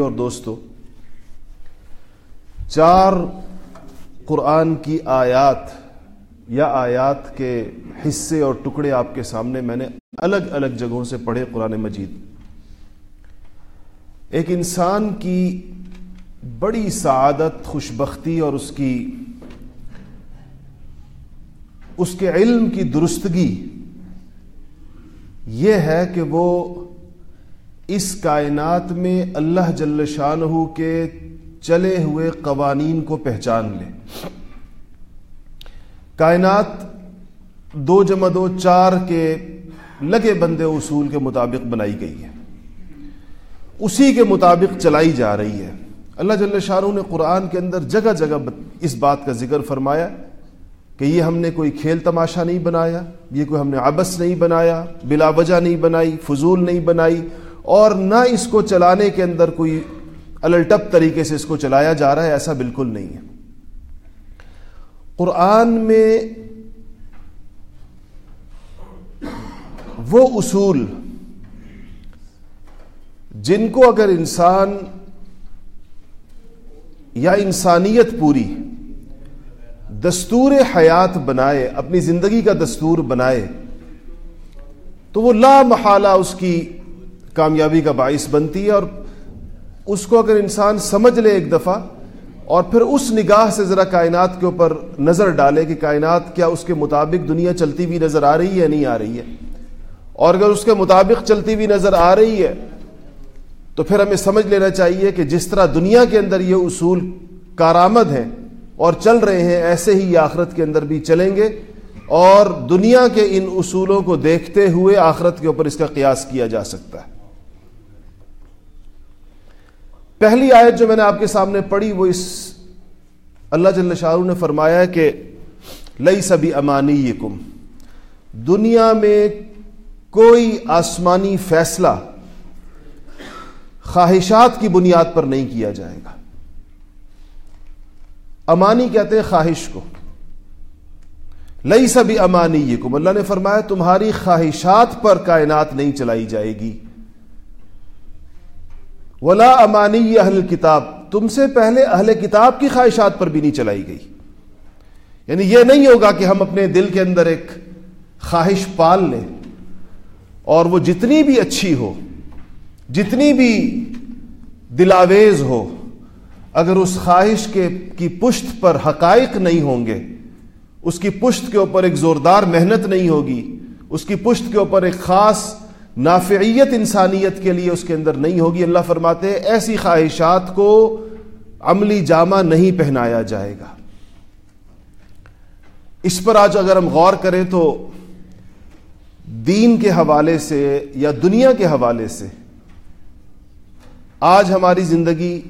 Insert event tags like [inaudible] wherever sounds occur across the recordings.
اور دوستو، چار قرآن کی آیات یا آیات کے حصے اور ٹکڑے آپ کے سامنے میں نے الگ الگ جگہوں سے پڑھے قرآن مجید۔ ایک انسان کی بڑی سعادت، خوشبختی اور اس کی، اس کے علم کی درستگی یہ ہے کہ وہ اس کائنات میں اللہ جل شاہ کے چلے ہوئے قوانین کو پہچان لے۔ کائنات دو جمع دو چار کے لگے بندے اصول کے مطابق بنائی گئی ہے۔ اسی کے مطابق چلائی جا رہی ہے۔ اللہ جل شاہ نے قرآن کے اندر جگہ جگہ اس بات کا ذکر فرمایا کہ یہ ہم نے کوئی کھیل تماشا نہیں بنایا، یہ کوئی ہم نے آبس نہیں بنایا، بلا وجہ نہیں بنائی، فضول نہیں بنائی۔ اور نہ اس کو چلانے کے اندر کوئی الٹپ طریقے سے اس کو چلایا جا رہا ہے، ایسا بالکل نہیں ہے۔ قرآن میں وہ اصول جن کو اگر انسان یا انسانیت پوری دستور حیات بنائے، اپنی زندگی کا دستور بنائے، تو وہ لا محالہ اس کی کامیابی کا باعث بنتی ہے اور اس کو اگر انسان سمجھ لے ایک دفعہ اور پھر اس نگاہ سے ذرا کائنات کے اوپر نظر ڈالے کہ کائنات کیا اس کے مطابق دنیا چلتی ہوئی نظر آ رہی ہے نہیں آ رہی ہے، اور اگر اس کے مطابق چلتی ہوئی نظر آ رہی ہے، تو پھر ہمیں سمجھ لینا چاہیے کہ جس طرح دنیا کے اندر یہ اصول کارآمد ہیں اور چل رہے ہیں، ایسے ہی یہ آخرت کے اندر بھی چلیں گے اور دنیا کے ان اصولوں کو دیکھتے ہوئے آخرت کے اوپر اس کا قیاس کیا جا سکتا ہے۔ پہلی آیت جو میں نے آپ کے سامنے پڑھی وہ اس اللہ جل شاہ نے فرمایا کہ لئی سبھی امانی کم۔ دنیا میں کوئی آسمانی فیصلہ خواہشات کی بنیاد پر نہیں کیا جائے گا۔ امانی کہتے ہیں خواہش کو۔ لئی سبھی امانی کم۔ اللہ نے فرمایا تمہاری خواہشات پر کائنات نہیں چلائی جائے گی۔ ولا امانی اہل کتاب تم سے پہلے اہل کتاب کی خواہشات پر بھی نہیں چلائی گئی۔ یعنی یہ نہیں ہوگا کہ ہم اپنے دل کے اندر ایک خواہش پال لیں اور وہ جتنی بھی اچھی ہو، جتنی بھی دلاویز ہو، اگر اس خواہش کے، کی پشت پر حقائق نہیں ہوں گے، اس کی پشت کے اوپر ایک زوردار محنت نہیں ہوگی، اس کی پشت کے اوپر ایک خاص نافعیت انسانیت کے لیے اس کے اندر نہیں ہوگی۔ اللہ فرماتے ہیں، ایسی خواہشات کو عملی جامہ نہیں پہنایا جائے گا۔ اس پر آج اگر ہم غور کریں تو دین کے حوالے سے یا دنیا کے حوالے سے آج ہماری زندگی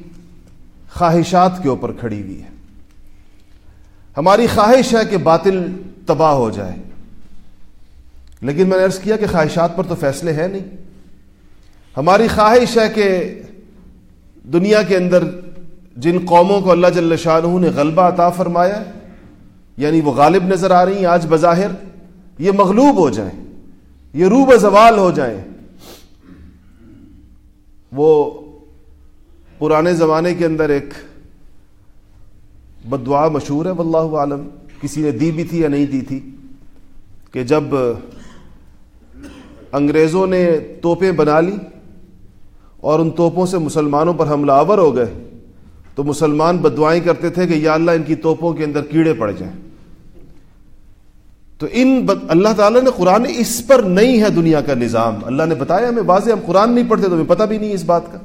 خواہشات کے اوپر کھڑی ہوئی ہے۔ ہماری خواہش ہے کہ باطل تباہ ہو جائے۔ لیکن میں نے عرض کیا کہ خواہشات پر تو فیصلے ہیں نہیں۔ ہماری خواہش ہے کہ دنیا کے اندر جن قوموں کو اللہ جل شاہ نے غلبہ عطا فرمایا یعنی وہ غالب نظر آ رہی ہیں آج بظاہر، یہ مغلوب ہو جائیں، یہ روب زوال ہو جائیں۔ وہ پرانے زمانے کے اندر ایک بدعا مشہور ہے، واللہ عالم کسی نے دی بھی تھی یا نہیں دی تھی کہ جب انگریزوں نے توپیں بنا لی اور ان توپوں سے مسلمانوں پر حملہ آور ہو گئے تو مسلمان بدوائیں کرتے تھے کہ یا اللہ ان کی توپوں کے اندر کیڑے پڑ جائیں۔ تو ان بد... اللہ تعالیٰ نے قرآن اس پر نہیں ہے دنیا کا نظام۔ اللہ نے بتایا، ہمیں واضح ہم قرآن نہیں پڑھتے تو ہمیں پتہ بھی نہیں اس بات کا۔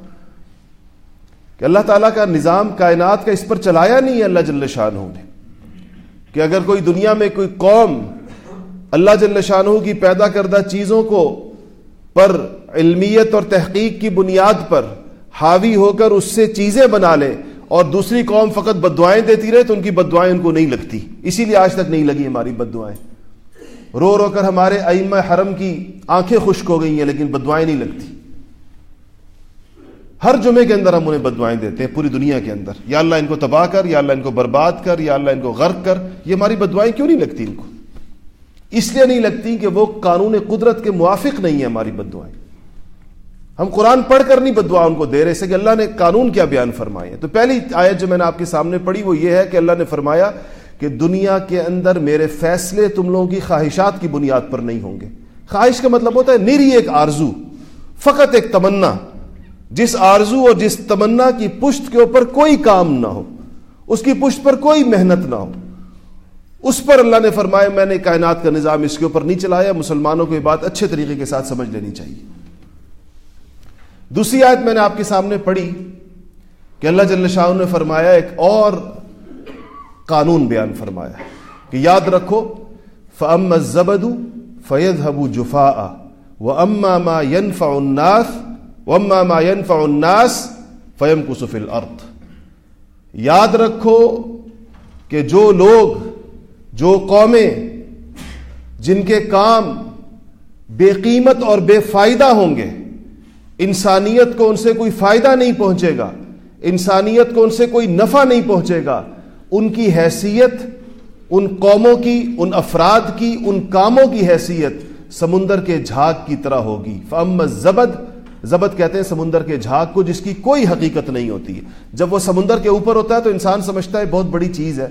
کہ اللہ تعالیٰ کا نظام کائنات کا اس پر چلایا نہیں ہے اللہ جل شاہ نے۔ کہ اگر کوئی دنیا میں کوئی قوم اللہ جل شاہ کی پیدا کردہ چیزوں کو پر علمیت اور تحقیق کی بنیاد پر حاوی ہو کر اس سے چیزیں بنا لے اور دوسری قوم فقط بدوائیں دیتی رہے تو ان کی بدوائیں ان کو نہیں لگتی۔ اسی لیے آج تک نہیں لگی ہماری بدوائیں۔ رو رو کر ہمارے ائم حرم کی آنکھیں خشک ہو گئی ہیں لیکن بدوائیں نہیں لگتی۔ ہر جمعے کے اندر ہم انہیں بدوائیں دیتے ہیں پوری دنیا کے اندر۔ یا اللہ ان کو تباہ کر، یا اللہ ان کو برباد کر، یا اللہ ان کو غرق کر، یہ ہماری بدوائیں کیوں نہیں لگتی ان کو؟ اس لیے نہیں لگتی کہ وہ قانون قدرت کے موافق نہیں ہے ہماری بدوائیں ہم قرآن پڑھ کر نہیں بدعا ان کو دے رہے سے کہ اللہ نے قانون کیا بیان فرمائے تو پہلی آیت جو میں نے آپ کے سامنے پڑھی وہ یہ ہے کہ اللہ نے فرمایا کہ دنیا کے اندر میرے فیصلے تم لوگوں کی خواہشات کی بنیاد پر نہیں ہوں گے۔ خواہش کا مطلب ہوتا ہے نیری ایک آرزو، فقط ایک تمنا۔ جس آرزو اور جس تمنا کی پشت کے اوپر کوئی کام نہ ہو، اس کی پشت پر کوئی محنت نہ ہو۔ اس پر اللہ نے فرمایا، میں نے کائنات کا نظام اس کے اوپر نہیں چلایا، مسلمانوں کو یہ بات اچھے طریقے کے ساتھ سمجھ لینی چاہیے۔ دوسری آیت میں نے آپ کے سامنے پڑھی کہ اللہ جل شاہ نے فرمایا، ایک اور قانون بیان فرمایا کہ یاد رکھو فم زبد فید حبو جفا و اما ما ينفع الناس و اما ما ينفع الناس فیم کسف الارض یاد رکھو کہ جو لوگ جو قومیں جن کے کام بے قیمت اور بے فائدہ ہوں گے، انسانیت کو ان سے کوئی فائدہ نہیں پہنچے گا، انسانیت کو ان سے کوئی نفع نہیں پہنچے گا۔ ان کی حیثیت، ان قوموں کی، ان افراد کی، ان کاموں کی حیثیت سمندر کے جھاگ کی طرح ہوگی۔ فم زبد زبد کہتے ہیں سمندر کے جھاگ کو جس کی کوئی حقیقت نہیں ہوتی۔ جب وہ سمندر کے اوپر ہوتا ہے تو انسان سمجھتا ہے بہت بڑی چیز ہے۔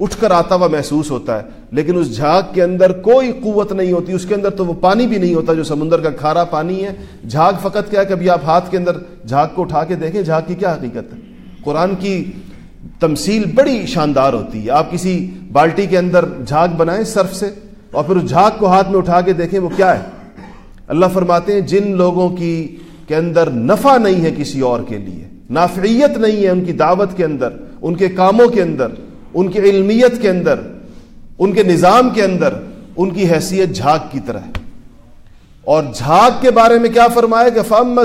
اٹھ کر آتا ہوا محسوس ہوتا ہے، لیکن اس جھاگ کے اندر کوئی قوت نہیں ہوتی، اس کے اندر تو وہ پانی بھی نہیں ہوتا جو سمندر کا کھارا پانی ہے۔ جھاگ فقط کیا ہے، کبھی آپ ہاتھ کے اندر جھاگ کو اٹھا کے دیکھیں، جھاگ کی کیا حقیقت ہے؟ قرآن کی تمثیل بڑی شاندار ہوتی ہے۔ آپ کسی بالٹی کے اندر جھاگ بنائیں صرف سے اور پھر اس جھاگ کو ہاتھ میں اٹھا کے دیکھیں، وہ کیا ہے؟ اللہ فرماتے ہیں، جن لوگوں کی کے اندر نفع نہیں ہے کسی اور کے لیے، نافعیت نہیں ہے ان کی دعوت کے اندر، ان کے کاموں کے اندر ان کی علمیت کے اندر، ان کے نظام کے اندر، ان کی حیثیت جھاگ کی طرح ہے۔ اور جھاگ کے بارے میں کیا فرمایا کہ فم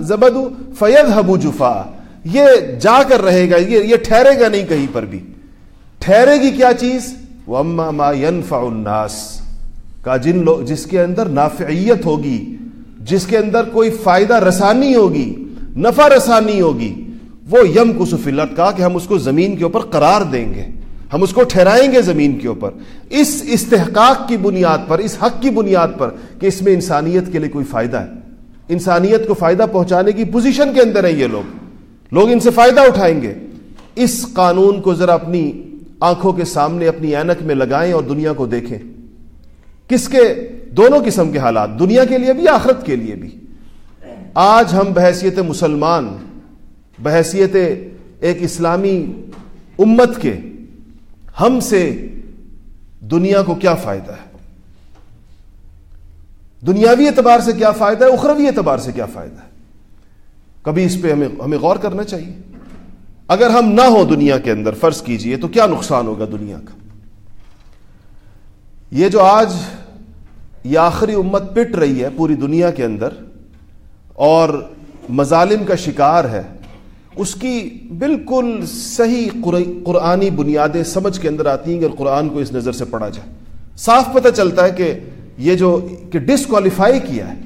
زبد فید حبو جفا یہ جا کر رہے گا، یہ یہ ٹھہرے گا نہیں کہیں پر بھی۔ ٹھہرے گی کیا چیز؟ وہ ما ينفع الناس۔ کا جن لوگ، جس کے اندر نافعیت ہوگی، جس کے اندر کوئی فائدہ رسانی ہوگی، نفع رسانی ہوگی وہ یم کسفلت کا کہ ہم اس کو زمین کے اوپر قرار دیں گے، ہم اس کو ٹھہرائیں گے زمین کے اوپر۔ اس استحقاق کی بنیاد پر، اس حق کی بنیاد پر کہ اس میں انسانیت کے لیے کوئی فائدہ ہے۔ انسانیت کو فائدہ پہنچانے کی پوزیشن کے اندر ہیں یہ لوگ۔ لوگ ان سے فائدہ اٹھائیں گے۔ اس قانون کو ذرا اپنی آنکھوں کے سامنے، اپنی اینک میں لگائیں اور دنیا کو دیکھیں۔ کس کے؟ دونوں قسم کے حالات، دنیا کے لیے بھی، آخرت کے لیے بھی۔ آج ہم بحثیت مسلمان بحیثیت ایک اسلامی امت کے ہم سے دنیا کو کیا فائدہ ہے؟ دنیاوی اعتبار سے کیا فائدہ ہے؟ اخروی اعتبار سے کیا فائدہ ہے؟ کبھی اس پہ ہمیں ہمیں غور کرنا چاہیے۔ اگر ہم نہ ہو دنیا کے اندر، فرض کیجیے، تو کیا نقصان ہوگا دنیا کا؟ یہ جو آج یہ آخری امت پٹ رہی ہے پوری دنیا کے اندر اور مظالم کا شکار ہے اس کی بالکل صحیح قرآنی بنیادیں سمجھ کے اندر آتی ہیں کہ قرآن کو اس نظر سے پڑھا جائے۔ صاف پتہ چلتا ہے کہ یہ جو کہ ڈسکوالیفائی کیا ہے۔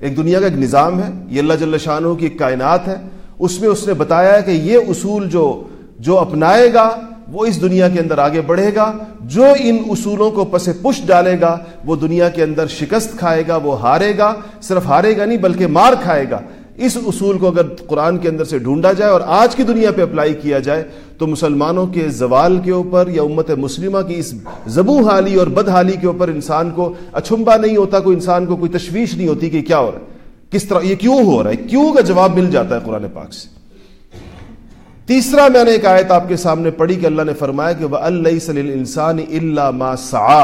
ایک دنیا کا ایک نظام ہے، یہ اللہ جل شاہ کی ایک کائنات ہے۔ اس میں اس نے بتایا ہے کہ یہ اصول جو جو اپنائے گا، وہ اس دنیا کے اندر آگے بڑھے گا۔ جو ان اصولوں کو پس پش ڈالے گا، وہ دنیا کے اندر شکست کھائے گا، وہ ہارے گا۔ صرف ہارے گا نہیں، بلکہ مار کھائے گا۔ اس اصول کو اگر قرآن کے اندر سے ڈھونڈا جائے اور آج کی دنیا پہ اپلائی کیا جائے، تو مسلمانوں کے زوال کے اوپر یا امت مسلمہ کی اس زبو حالی اور بد حالی کے اوپر انسان کو اچھمبا نہیں ہوتا، کوئی انسان کو کوئی تشویش نہیں ہوتی کہ کیا ہو رہا ہے، کس طرح، یہ کیوں ہو رہا ہے، کیوں کا جواب مل جاتا ہے قرآن پاک سے؟ تیسرا میں نے ایک آیت آپ کے سامنے پڑھی کہ اللہ نے فرمایا کہ وہ اللہ سل انسان اللہ ما سا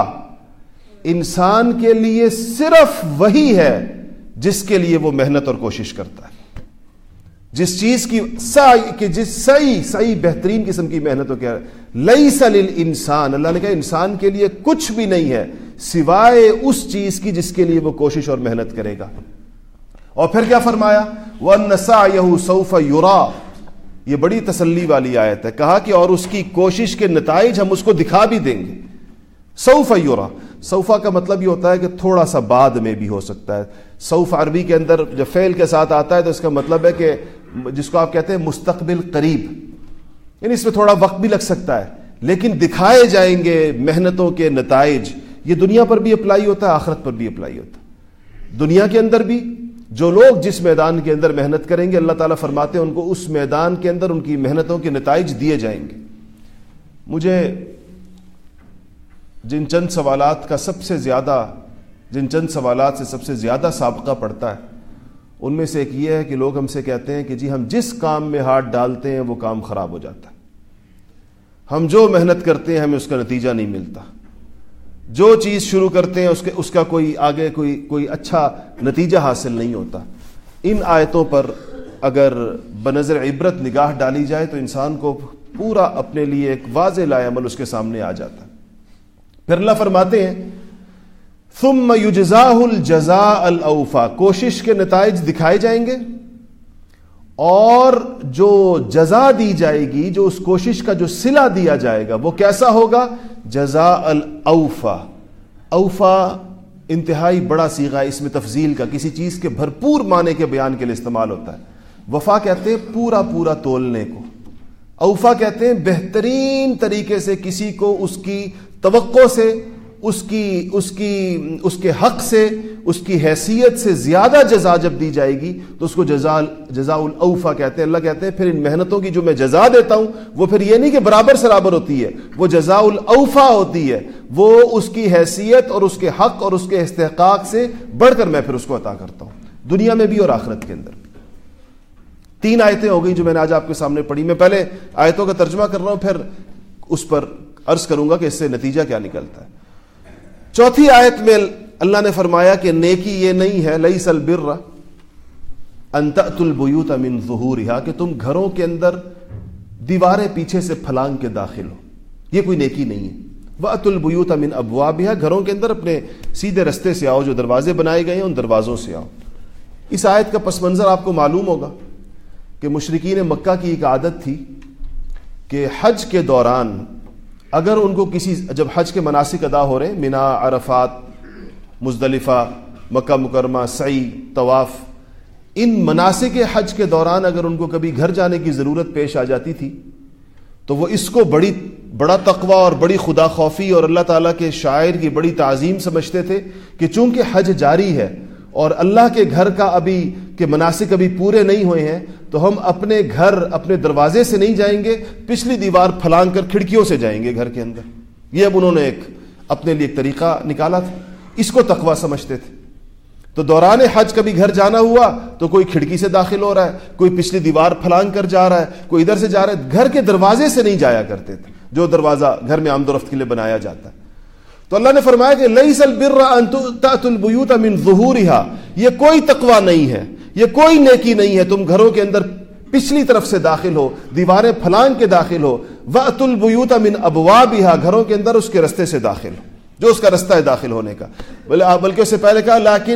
انسان کے لیے صرف وہی ہے جس کے لیے وہ محنت اور کوشش کرتا ہے۔ جس چیز کی کہ جس صحیح صحیح بہترین قسم کی محنت ہو کیا لئی سل انسان اللہ نے کہا، انسان کے لیے کچھ بھی نہیں ہے، سوائے اس چیز کی جس کے لیے وہ کوشش اور محنت کرے گا۔ اور پھر کیا فرمایا؟ وہ نسا یہ سوف یورا یہ بڑی تسلی والی آیت ہے۔ کہا کہ اور اس کی کوشش کے نتائج ہم اس کو دکھا بھی دیں گے۔ سوف یورا سوفا کا مطلب یہ ہوتا ہے کہ تھوڑا سا بعد میں بھی ہو سکتا ہے۔ سوف عربی کے اندر جب فیل کے ساتھ آتا ہے تو اس کا مطلب ہے کہ جس کو آپ کہتے ہیں مستقبل قریب یعنی اس میں تھوڑا وقت بھی لگ سکتا ہے، لیکن دکھائے جائیں گے محنتوں کے نتائج، یہ دنیا پر بھی اپلائی ہوتا ہے، آخرت پر بھی اپلائی ہوتا ہے۔ دنیا کے اندر بھی جو لوگ جس میدان کے اندر محنت کریں گے، اللہ تعالیٰ فرماتے ہیں ان کو اس میدان کے اندر ان کی محنتوں کے نتائج دیے جائیں گے۔ مجھے جن چند سوالات کا سب سے زیادہ جن چند سوالات سے سب سے زیادہ سابقہ پڑتا ہے، ان میں سے ایک یہ ہے کہ لوگ ہم سے کہتے ہیں کہ جی ہم جس کام میں ہاتھ ڈالتے ہیں، وہ کام خراب ہو جاتا ہے۔ ہم جو محنت کرتے ہیں، ہمیں اس کا نتیجہ نہیں ملتا۔ جو چیز شروع کرتے ہیں، اس کے، اس کا کوئی آگے کوئی کوئی اچھا نتیجہ حاصل نہیں ہوتا۔ ان آیتوں پر اگر بنظر عبرت نگاہ ڈالی جائے، تو انسان کو پورا اپنے لیے ایک واضح لائے عمل اس کے سامنے آ جاتا۔ پھر اللہ فرماتے ہیں ثم یجزاہ الجزاء الاوفا، کوشش کے نتائج دکھائے جائیں گے اور جو جزا دی جائے گی، جو اس کوشش کا جو سلا دیا جائے گا، وہ کیسا ہوگا؟ جزا الاوفا۔ اوفا انتہائی بڑا سیگا اس میں تفضیل کا، کسی چیز کے بھرپور معنی کے بیان کے لیے استعمال ہوتا ہے۔ وفا کہتے ہیں پورا پورا تولنے کو۔ اوفا کہتے ہیں بہترین طریقے سے کسی کو اس کی توقع سے اس کی اس کی، اس کے حق سے، اس کی حیثیت سے زیادہ جزا جب دی جائے گی، تو اس کو جزا جزا الاوفا کہتے ہیں۔ اللہ کہتے ہیں، پھر ان محنتوں کی جو میں جزا دیتا ہوں، وہ پھر یہ نہیں کہ برابر سرابر ہوتی ہے، وہ جزا الاوفا ہوتی ہے۔ وہ اس کی حیثیت اور اس کے حق اور اس کے استحقاق سے بڑھ کر میں پھر اس کو عطا کرتا ہوں، دنیا میں بھی اور آخرت کے اندر۔ بھی تین آیتیں ہو گئی جو میں نے آج آپ کے سامنے پڑھی۔ میں پہلے آیتوں کا ترجمہ کر رہا ہوں، پھر اس پر عرض کروں گا کہ اس سے نتیجہ کیا نکلتا ہے۔ چوتھی آیت میں اللہ نے فرمایا کہ نیکی یہ نہیں ہے لئی سل بر انتت البیوت امن ظہور کہ تم گھروں کے اندر دیواریں پیچھے سے پھلانگ کے داخل ہو۔ یہ کوئی نیکی نہیں ہے۔ وہ ات البیوت امن ابواب گھروں کے اندر اپنے سیدھے رستے سے آؤ، جو دروازے بنائے گئے ہیں، ان دروازوں سے آؤ۔ اس آیت کا پس منظر آپ کو معلوم ہوگا کہ مشرقین مکہ کی ایک عادت تھی کہ حج کے دوران اگر ان کو کسی جب حج کے مناسب ادا ہو رہے ہیں عرفات، مزدلفہ، مکہ مکرمہ، سعی، طواف، ان مناسب حج کے دوران اگر ان کو کبھی گھر جانے کی ضرورت پیش آ جاتی تھی، تو وہ اس کو بڑی، بڑا تقوی اور بڑی خدا خوفی اور اللہ تعالیٰ کے شاعر کی بڑی تعظیم سمجھتے تھے کہ چونکہ حج جاری ہے اور اللہ کے گھر کا ابھی، کے مناسب ابھی پورے نہیں ہوئے ہیں تو ہم اپنے گھر اپنے دروازے سے نہیں جائیں گے، پچھلی دیوار پھلانگ کر کھڑکیوں سے جائیں گے گھر کے اندر۔ یہ اب انہوں نے ایک اپنے لیے ایک طریقہ نکالا تھا۔ اس کو تقوا سمجھتے تھے۔ تو دوران حج کبھی گھر جانا ہوا تو کوئی کھڑکی سے داخل ہو رہا ہے، کوئی پچھلی دیوار پھلانگ کر جا رہا ہے، کوئی ادھر سے جا رہا ہے۔ گھر کے دروازے سے نہیں جایا کرتے تھے، جو دروازہ گھر میں آمد و رفت کے لیے بنایا جاتا ہے۔ تو اللہ نے فرمایا کہ لئی سل البیوت من ظہورها یہ کوئی تقوا نہیں ہے۔ یہ کوئی نیکی نہیں ہے، تم گھروں کے اندر پچھلی طرف سے داخل ہو، دیواریں پھلانگ کے داخل ہو۔ وَأْتُ الْبُيُوتَ مِنْ أَبْوَابِهَا، گھروں کے اندر اس کے رستے سے داخل ہو، جو اس کا رستہ ہے داخل ہونے کا۔ بلکہ اس سے پہلے کہا لیکن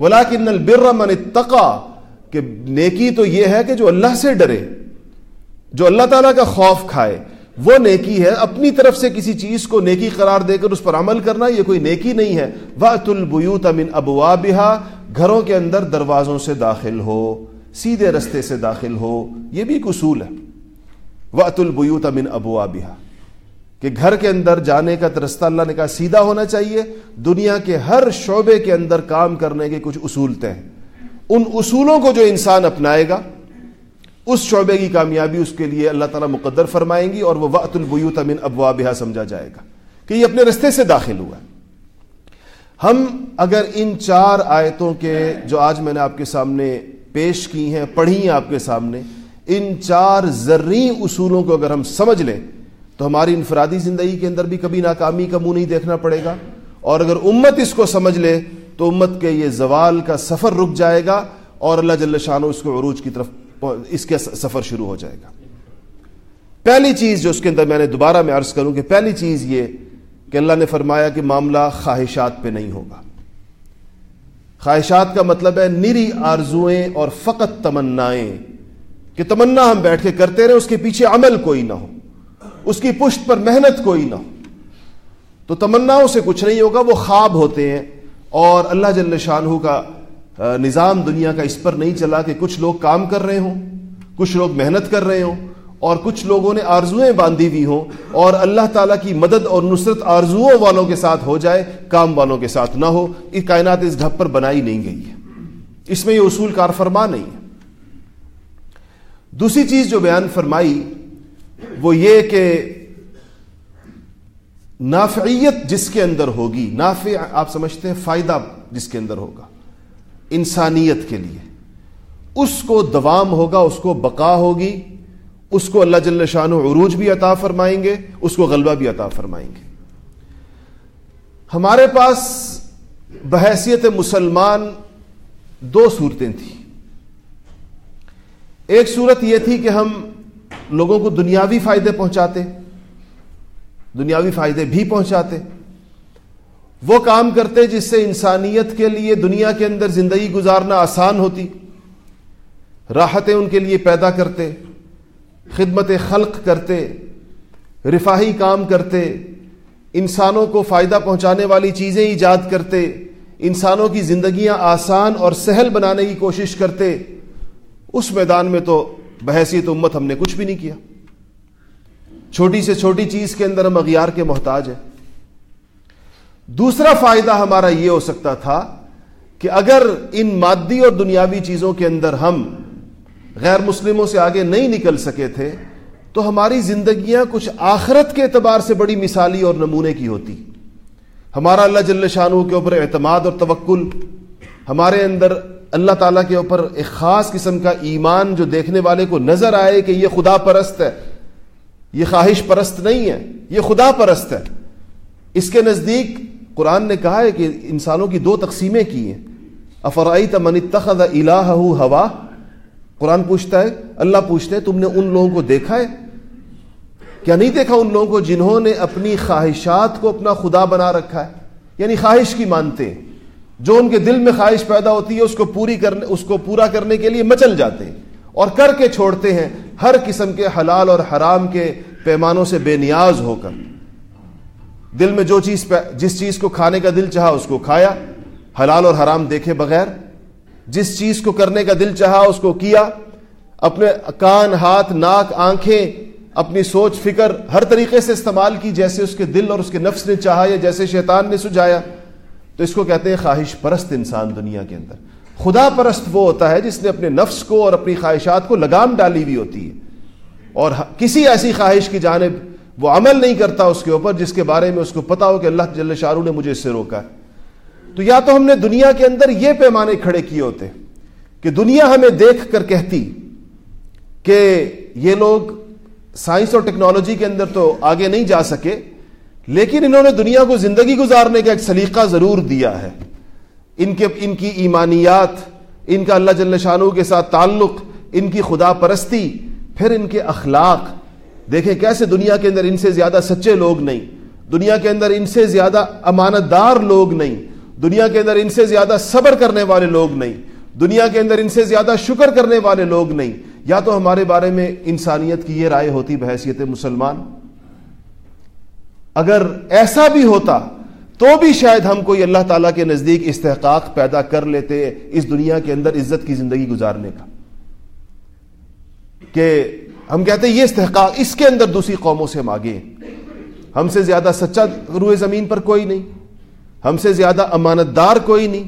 وَلَكِنَّ الْبِرَّ مَنِ اتَّقَى۔ کہ نیکی تو یہ ہے کہ جو اللہ سے ڈرے، جو اللہ تعالیٰ کا خوف کھائے۔ وہ نیکی ہے، اپنی طرف سے کسی چیز کو نیکی قرار دے کر اس پر عمل کرنا یہ کوئی نیکی نہیں ہے۔ وَأْتُ الْبُيُوتَ مِنْ أَبْوَابِهَا، گھروں کے اندر دروازوں سے داخل ہو، سیدھے رستے سے داخل ہو، یہ بھی ایک اصول ہے۔ وہ ات البیوت امن ابو کہ گھر کے اندر جانے کا رستہ اللہ نے کہا سیدھا ہونا چاہیے۔ دنیا کے ہر شعبے کے اندر کام کرنے کے کچھ اصولتیں ہیں ان اصولوں کو جو انسان اپنائے گا اس شعبے کی کامیابی اس کے لیے اللہ تعالیٰ مقدر فرمائیں گی اور وہ وقت البیوت امن ابو سمجھا جائے گا کہ یہ اپنے رستے سے داخل ہوا ہے۔ ہم اگر ان چار آیتوں کے جو آج میں نے آپ کے سامنے پیش کی ہیں، پڑھی ہیں آپ کے سامنے، ان چار زرعی اصولوں کو اگر ہم سمجھ لیں، تو ہماری انفرادی زندگی کے اندر بھی کبھی ناکامی کا منہ نہیں دیکھنا پڑے گا۔ اور اگر امت اس کو سمجھ لے، تو امت کے یہ زوال کا سفر رک جائے گا اور اللہ جل شاہ اس کو عروج کی طرف اس کا سفر شروع ہو جائے گا۔ پہلی چیز جو اس کے اندر میں نے دوبارہ میں عرض کروں کہ پہلی چیز یہ کہ اللہ نے فرمایا کہ معاملہ خواہشات پہ نہیں ہوگا۔ خواہشات کا مطلب ہے نری آرزوئیں اور فقط تمنائیں کہ تمنا ہم بیٹھ کے کرتے رہے اس کے پیچھے عمل کوئی نہ ہو، اس کی پشت پر محنت کوئی نہ ہو۔ تو تمناؤں سے کچھ نہیں ہوگا، وہ خواب ہوتے ہیں اور اللہ جل شاہ کا نظام دنیا کا اس پر نہیں چلا کہ کچھ لوگ کام کر رہے ہوں، کچھ لوگ محنت کر رہے ہوں، اور کچھ لوگوں نے آرزویں باندھی ہوئی ہوں، اور اللہ تعالیٰ کی مدد اور نصرت آرزوؤں والوں کے ساتھ ہو جائے، کام والوں کے ساتھ نہ ہو، یہ کائنات اس ڈھپ پر بنائی نہیں گئی ہے۔ اس میں یہ اصول کار فرما نہیں ہے۔ دوسری چیز جو بیان فرمائی، وہ یہ کہ نافعیت جس کے اندر ہوگی، نافع آپ سمجھتے ہیں، فائدہ جس کے اندر ہوگا۔ انسانیت کے لیے۔ اس کو دوام ہوگا، اس کو بقا ہوگی، اس کو اللہ جل شان و عروج بھی عطا فرمائیں گے، اس کو غلبہ بھی عطا فرمائیں گے۔ ہمارے پاس بحیثیت مسلمان دو صورتیں تھیں۔ ایک صورت یہ تھی کہ ہم لوگوں کو دنیاوی فائدے پہنچاتے، دنیاوی فائدے بھی پہنچاتے وہ کام کرتے جس سے انسانیت کے لیے دنیا کے اندر زندگی گزارنا آسان ہوتی، راحتیں ان کے لیے پیدا کرتے، خدمت خلق کرتے، رفاہی کام کرتے، انسانوں کو فائدہ پہنچانے والی چیزیں ایجاد کرتے، انسانوں کی زندگیاں آسان اور سہل بنانے کی کوشش کرتے، اس میدان میں تو بحثیت امت ہم نے کچھ بھی نہیں کیا۔ چھوٹی سے چھوٹی چیز کے اندر ہم اغیار کے محتاج ہیں۔ دوسرا فائدہ ہمارا یہ ہو سکتا تھا کہ اگر ان مادی اور دنیاوی چیزوں کے اندر ہم غیر مسلموں سے آگے نہیں نکل سکے تھے، تو ہماری زندگیاں کچھ آخرت کے اعتبار سے بڑی مثالی اور نمونے کی ہوتی۔ ہمارا اللہ جل شاہ کے اوپر اعتماد اور توکل، ہمارے اندر اللہ تعالیٰ کے اوپر ایک خاص قسم کا ایمان جو دیکھنے والے کو نظر آئے کہ یہ خدا پرست ہے، یہ خواہش پرست نہیں ہے، یہ خدا پرست ہے۔ اس کے نزدیک قرآن نے کہا ہے کہ انسانوں کی دو تقسیمیں کی ہیں۔ افرائی تمن اتخذ الہ ہوا؟ قرآن پوچھتا ہے، اللہ پوچھتے ہیں، تم نے ان لوگوں کو دیکھا ہے؟ کیا نہیں دیکھا ان لوگوں کو جنہوں نے اپنی خواہشات کو اپنا خدا بنا رکھا ہے؟ یعنی خواہش کی مانتے ہیں۔ جو ان کے دل میں خواہش پیدا ہوتی ہے، اس کو پوری کرنے، اس کو پورا کرنے کے لیے مچل جاتے ہیں اور کر کے چھوڑتے ہیں۔ ہر قسم کے حلال اور حرام کے پیمانوں سے بے نیاز ہو کر۔ دل میں جو چیز جس چیز کو کھانے کا دل چاہا اس کو کھایا، حلال اور حرام دیکھے بغیر، جس چیز کو کرنے کا دل چاہا اس کو کیا، اپنے کان، ہاتھ، ناک، آنکھیں، اپنی سوچ، فکر، ہر طریقے سے استعمال کی جیسے اس کے دل اور اس کے نفس نے چاہا یا جیسے شیطان نے سجایا، تو اس کو کہتے ہیں خواہش پرست انسان دنیا کے اندر۔ خدا پرست وہ ہوتا ہے جس نے اپنے نفس کو اور اپنی خواہشات کو لگام ڈالی ہوئی ہوتی ہے۔ اور کسی ایسی خواہش کی جانب وہ عمل نہیں کرتا اس کے اوپر جس کے بارے میں اس کو پتا ہو کہ اللہ جل شاہ نے مجھے اس سے روکا ہے۔ تو یا تو ہم نے دنیا کے اندر یہ پیمانے کھڑے کیے ہوتے کہ دنیا ہمیں دیکھ کر کہتی کہ یہ لوگ سائنس اور ٹیکنالوجی کے اندر تو آگے نہیں جا سکے، لیکن انہوں نے دنیا کو زندگی گزارنے کا ایک سلیقہ ضرور دیا ہے۔ ان کے، ان کی ایمانیات، ان کا اللہ جل شاہ کے ساتھ تعلق، ان کی خدا پرستی، پھر ان کے اخلاق دیکھیں کیسے دنیا کے اندر ان سے زیادہ سچے لوگ نہیں، دنیا کے اندر ان سے زیادہ امانت دار لوگ نہیں، دنیا کے اندر ان سے زیادہ صبر کرنے والے لوگ نہیں، دنیا کے اندر ان سے زیادہ شکر کرنے والے لوگ نہیں۔ یا تو ہمارے بارے میں انسانیت کی یہ رائے ہوتی بحیثیت مسلمان، اگر ایسا بھی ہوتا تو بھی شاید ہم کوئی اللہ تعالیٰ کے نزدیک استحقاق پیدا کر لیتے اس دنیا کے اندر عزت کی زندگی گزارنے کا، کہ ہم کہتے ہیں یہ استحقاق اس کے اندر دوسری قوموں سے ہم آگے ہم سے زیادہ سچا روئے زمین پر کوئی نہیں۔ ہم سے زیادہ امانت دار کوئی نہیں۔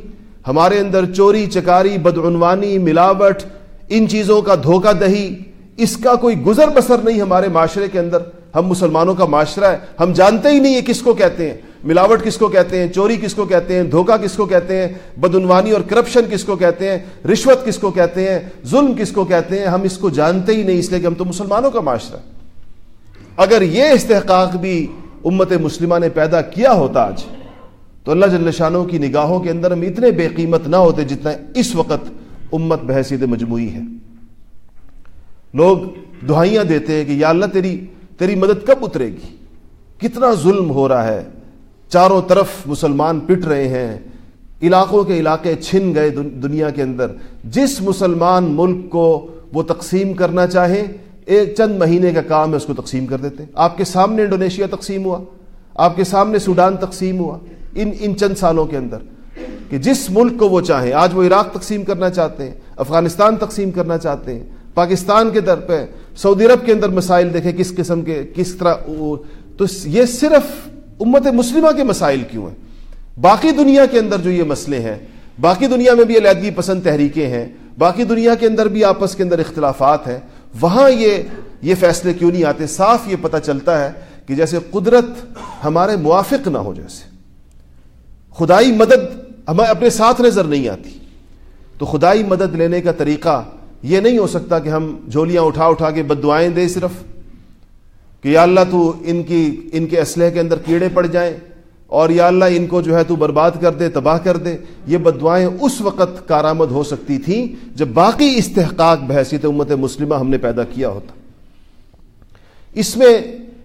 ہمارے اندر چوری، چکاری، بدعنوانی، ملاوٹ، ان چیزوں کا دھوکہ دہی، اس کا کوئی گزر بسر نہیں ہمارے معاشرے کے اندر۔ ہم مسلمانوں کا معاشرہ ہے۔ ہم جانتے ہی نہیں یہ کس کو کہتے ہیں۔ ملاوٹ کس کو کہتے ہیں؟ چوری کس کو کہتے ہیں؟ دھوکہ کس کو کہتے ہیں؟ بدعنوانی اور کرپشن کس کو کہتے ہیں؟ رشوت کس کو کہتے ہیں؟ ظلم کس کو کہتے ہیں؟ ہم اس کو جانتے ہی نہیں، اس لیے کہ ہم تو مسلمانوں کا معاشرہ اگر یہ استحقاق بھی امت مسلمہ نے پیدا کیا ہوتا آج، تو اللہ جل شانوں کی نگاہوں کے اندر ہم اتنے بے قیمت نہ ہوتے جتنا اس وقت امت بحثیت مجموعی ہے۔ لوگ دہائیاں دیتے ہیں کہ یا اللہ تیری تیری مدد کب اترے گی؟ کتنا ظلم ہو رہا ہے؟ چاروں طرف مسلمان پٹ رہے ہیں، علاقوں کے علاقے چھن گئے دنیا کے اندر۔ جس مسلمان ملک کو وہ تقسیم کرنا چاہیں ایک چند مہینے کا کام ہے اس کو تقسیم کر دیتے۔ آپ کے سامنے انڈونیشیا تقسیم ہوا، آپ کے سامنے سوڈان تقسیم ہوا، ان ان چند سالوں کے اندر۔ کہ جس ملک کو وہ چاہیں، آج وہ عراق تقسیم کرنا چاہتے ہیں، افغانستان تقسیم کرنا چاہتے ہیں، پاکستان کے در پہ، سعودی عرب کے اندر مسائل دیکھیں کس قسم کے، کس طرح تو یہ صرف امت مسلمہ کے مسائل کیوں ہیں؟ باقی دنیا کے اندر جو یہ مسئلے ہیں، باقی دنیا میں بھی علیحدگی پسند تحریکیں ہیں، باقی دنیا کے اندر بھی آپس کے اندر اختلافات ہیں، وہاں یہ یہ فیصلے کیوں نہیں آتے؟ صاف یہ پتہ چلتا ہے کہ جیسے قدرت ہمارے موافق نہ ہو جیسے۔ خدائی مدد ہمیں اپنے ساتھ نظر نہیں آتی۔ تو خدائی مدد لینے کا طریقہ یہ نہیں ہو سکتا کہ ہم جھولیاں اٹھا اٹھا کے بد دعائیں دیں صرف۔ کہ یا اللہ تو ان کی، ان کے اسلحے کے اندر کیڑے پڑ جائیں اور یا اللہ ان کو جو ہے تو برباد کر دے، تباہ کر دے۔ یہ بدوائیں اس وقت کارآمد ہو سکتی تھیں جب باقی استحقاق بحثیت امت مسلمہ ہم نے پیدا کیا ہوتا۔ اس میں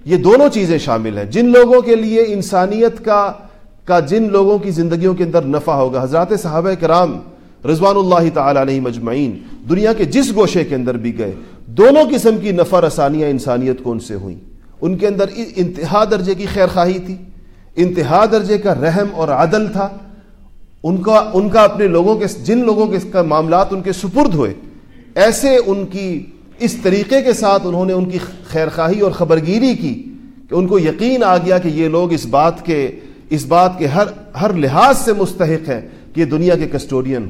یہ دونوں چیزیں شامل ہیں۔ جن لوگوں کے لیے انسانیت کا کا جن لوگوں کی زندگیوں کے اندر نفع ہوگا۔ حضرات صحابہ کرام رضوان اللہ تعالی علیہ مجمعین دنیا کے جس گوشے کے اندر بھی گئے۔ دونوں قسم کی نفع رسانیاں انسانیت کو ان سے ہوئیں۔ ان کے اندر انتہا درجے کی خیر خواہی تھی، انتہا درجے کا رحم اور عدل تھا۔ ان کا ان کا اپنے لوگوں کے جن لوگوں کے کا معاملات ان کے سپرد ہوئے، ایسے ان کی اس طریقے کے ساتھ انہوں نے ان کی خیر خواہی اور خبرگیری کی کہ ان کو یقین آ گیا کہ یہ لوگ اس بات کے اس بات کے ہر ہر لحاظ سے مستحق ہیں کہ یہ دنیا کے کسٹوڈین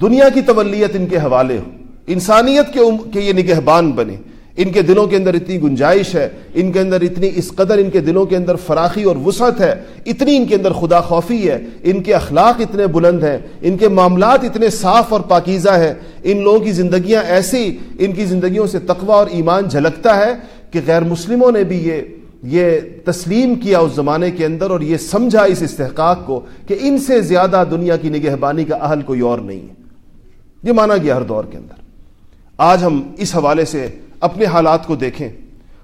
دنیا کی تولیت ان کے حوالے ہو انسانیت کے یہ نگہبان بنے۔ ان کے دلوں کے اندر اتنی گنجائش ہے، ان کے اندر اتنی اس قدر ان کے دلوں کے اندر فراخی اور وسعت ہے، اتنی ان کے اندر خدا خوفی ہے۔ ان کے اخلاق اتنے بلند ہیں، ان کے معاملات اتنے صاف اور پاکیزہ ہیں۔ ان لوگوں کی زندگیاں ایسی، ان کی زندگیوں سے تقوی اور ایمان جھلکتا ہے کہ غیر مسلموں نے بھی یہ یہ تسلیم کیا اس زمانے کے اندر اور یہ سمجھا اس استحقاق کو کہ ان سے زیادہ دنیا کی نگہبانی کا اہل کوئی اور نہیں ہے۔ یہ مانا گیا ہر دور کے اندر۔ آج ہم اس حوالے سے اپنے حالات کو دیکھیں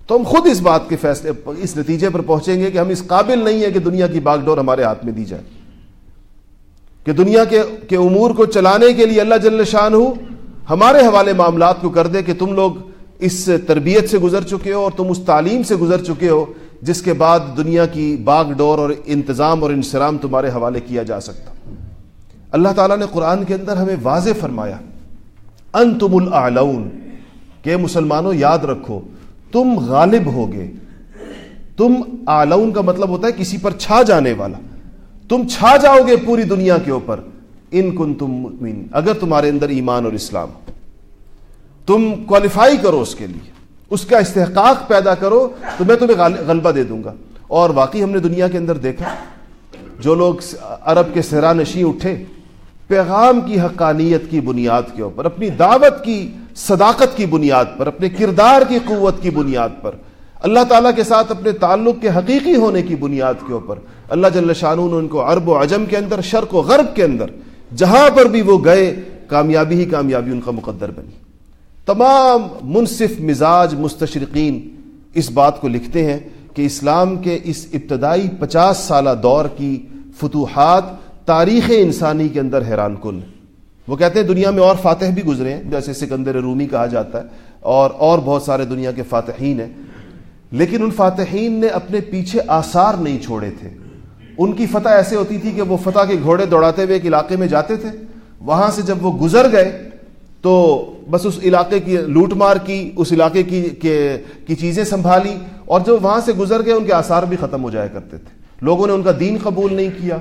تو ہم خود اس بات کے فیصلے اس نتیجے پر پہنچیں گے کہ ہم اس قابل نہیں ہے کہ دنیا کی باغ ڈور ہمارے ہاتھ میں دی جائے۔ کہ دنیا کے کے امور کو چلانے کے لیے اللہ جل شان ہو ہمارے حوالے معاملات کو کر دے کہ تم لوگ اس تربیت سے گزر چکے ہو اور تم اس تعلیم سے گزر چکے ہو جس کے بعد دنیا کی باغ ڈور اور انتظام اور انسرام تمہارے حوالے کیا جا سکتا۔ اللہ تعالیٰ نے قرآن کے اندر ہمیں واضح فرمایا ان تم کہ مسلمانوں یاد رکھو، تم غالب ہوگے۔ تم آلون کا مطلب ہوتا ہے کسی پر چھا جانے والا۔ تم چھا جاؤ گے پوری دنیا کے اوپر۔ ان کن تم اگر تمہارے اندر ایمان اور اسلام تم کوالیفائی کرو اس کے لیے۔ اس کا استحقاق پیدا کرو، تو میں تمہیں غلبہ دے دوں گا۔ اور واقعی ہم نے دنیا کے اندر دیکھا، جو لوگ عرب کے سہرا نشیں اٹھے پیغام کی حقانیت کی بنیاد کے اوپر، اپنی دعوت کی صداقت کی بنیاد پر، اپنے کردار کی قوت کی بنیاد پر، اللہ تعالیٰ کے ساتھ اپنے تعلق کے حقیقی ہونے کی بنیاد کے اوپر، اللہ جل شاہ نے ان کو عرب و عجم کے اندر، شرق و غرب کے اندر، جہاں پر بھی وہ گئے، کامیابی ہی کامیابی ان کا مقدر بنی۔ تمام منصف مزاج مستشرقین اس بات کو لکھتے ہیں کہ اسلام کے اس ابتدائی پچاس سالہ دور کی فتوحات تاریخ انسانی کے اندر حیران کن۔ وہ کہتے ہیں دنیا میں اور فاتح بھی گزرے ہیں، جیسے سکندر رومی کہا جاتا ہے، اور اور بہت سارے دنیا کے فاتحین ہیں۔ لیکن ان فاتحین نے اپنے پیچھے آثار نہیں چھوڑے تھے۔ ان کی فتح ایسے ہوتی تھی کہ وہ فتح کے گھوڑے دوڑاتے ہوئے ایک علاقے میں جاتے تھے۔ وہاں سے جب وہ گزر گئے، تو بس اس علاقے کی لوٹ مار کی، اس علاقے کی کی چیزیں سنبھالی، اور جب وہاں سے گزر گئے، ان کے آثار بھی ختم ہو جایا کرتے تھے۔ لوگوں نے ان کا دین قبول نہیں کیا۔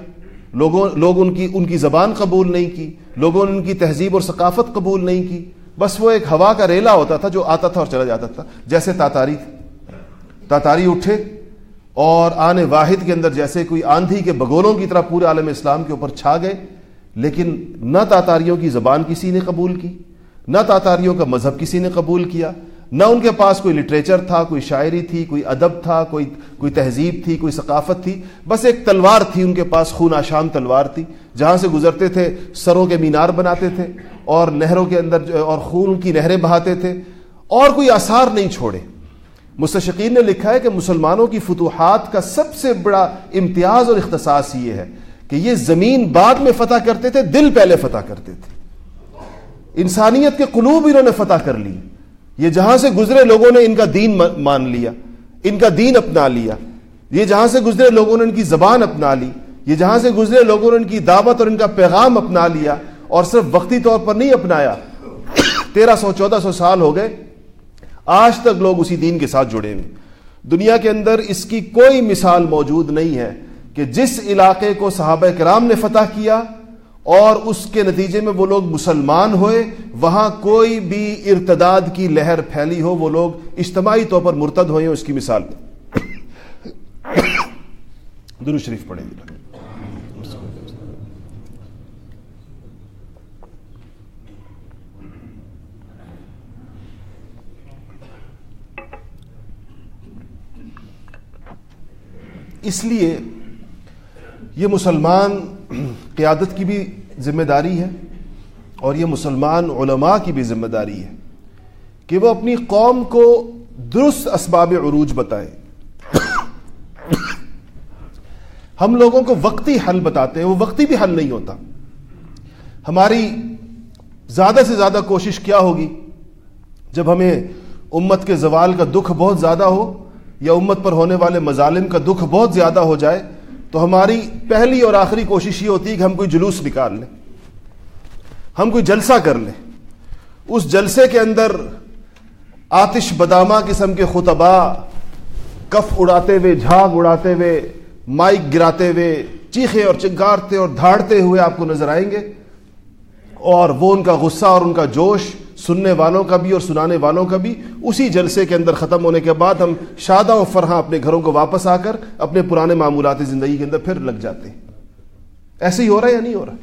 لوگوں لوگ ان کی ان کی زبان قبول نہیں کی، لوگوں نے ان کی تہذیب اور ثقافت قبول نہیں کی۔ بس وہ ایک ہوا کا ریلا ہوتا تھا جو آتا تھا اور چلا جاتا تھا، جیسے تاتاری۔ تھی تاتاری اٹھے اور آنے واحد کے اندر جیسے کوئی آندھی کے بگولوں کی طرح پورے عالم اسلام کے اوپر چھا گئے، لیکن نہ تاتاریوں کی زبان کسی نے قبول کی، نہ تاتاریوں کا مذہب کسی نے قبول کیا۔ نہ ان کے پاس کوئی لٹریچر تھا، کوئی شاعری تھی، کوئی ادب تھا، کوئی کوئی تہذیب تھی، کوئی ثقافت تھی، بس ایک تلوار تھی ان کے پاس، خون آشام تلوار تھی، جہاں سے گزرتے تھے، سروں کے مینار بناتے تھے اور نہروں کے اندر اور خون کی نہریں بہاتے تھے، اور کوئی آثار نہیں چھوڑے۔ مستشقین نے لکھا ہے کہ مسلمانوں کی فتوحات کا سب سے بڑا امتیاز اور اختصاص یہ ہے کہ یہ زمین بعد میں فتح کرتے تھے، دل پہلے فتح کرتے تھے۔ انسانیت کے قلوب انہوں نے فتح کر لی۔ یہ جہاں سے گزرے لوگوں نے ان کا دین مان لیا، ان کا دین اپنا لیا، یہ جہاں سے گزرے لوگوں نے ان کی زبان اپنا لی، یہ جہاں سے گزرے لوگوں نے ان کی دعوت اور ان کا پیغام اپنا لیا اور صرف وقتی طور پر نہیں اپنایا، [coughs] تیرہ سو، چودہ سو سال ہو گئے، آج تک لوگ اسی دین کے ساتھ جڑے ہوئے دنیا کے اندر اس کی کوئی مثال موجود نہیں ہے کہ جس علاقے کو صحابہ کرام نے فتح کیا اور اس کے نتیجے میں وہ لوگ مسلمان ہوئے، وہاں کوئی بھی ارتداد کی لہر پھیلی ہو، وہ لوگ اجتماعی طور پر مرتد ہوئے اس کی مثال درو شریف پڑھیں گے۔ اس لیے یہ مسلمان قیادت کی بھی ذمہ داری ہے اور یہ مسلمان علماء کی بھی ذمہ داری ہے کہ وہ اپنی قوم کو درست اسباب عروج بتائیں۔ ہم لوگوں کو وقتی حل بتاتے ہیں، وہ وقتی بھی حل نہیں ہوتا۔ ہماری زیادہ سے زیادہ کوشش کیا ہوگی؟ جب ہمیں امت کے زوال کا دکھ بہت زیادہ ہو یا امت پر ہونے والے مظالم کا دکھ بہت زیادہ ہو جائے تو ہماری پہلی اور آخری کوشش یہ ہوتی ہے کہ ہم کوئی جلوس نکال لیں، ہم کوئی جلسہ کر لیں۔ اس جلسے کے اندر آتش بدامہ قسم کے خطبہ کف اڑاتے ہوئے، جھاگ اڑاتے ہوئے، مائک گراتے ہوئے، چیخے اور چنکارتے اور دھاڑتے ہوئے آپ کو نظر آئیں گے اور وہ ان کا غصہ اور ان کا جوش سننے والوں کا بھی اور سنانے والوں کا بھی، اسی جلسے کے اندر ختم ہونے کے بعد ہم شادہ و فرحاں اپنے گھروں کو واپس آ کر اپنے پرانے معمولات زندگی کے اندر پھر لگ جاتے ہیں۔ ایسے ہی ہو رہا ہے یا نہیں ہو رہا؟